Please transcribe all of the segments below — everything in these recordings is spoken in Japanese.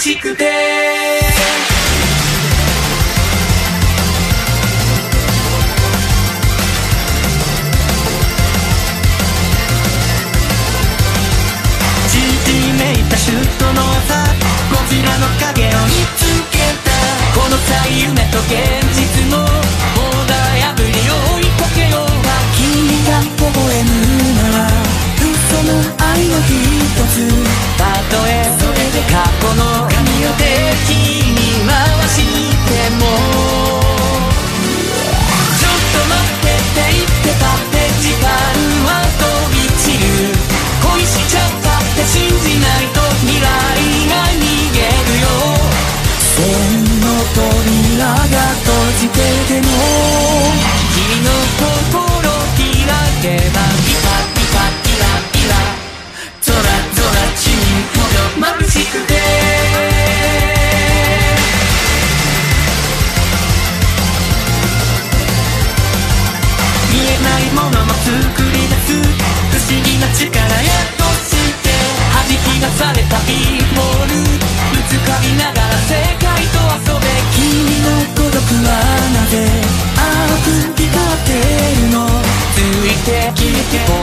しくて。ちりめいたシュートの朝ゴジラの影の扉が閉じてても君の声 again.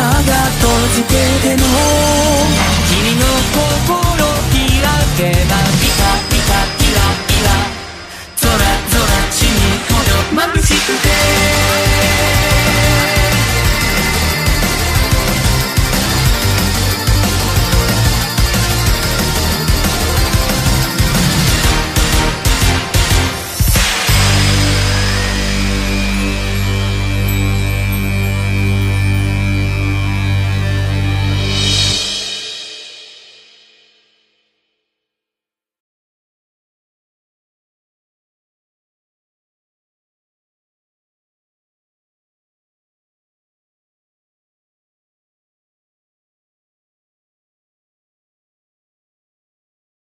が閉じてても君の心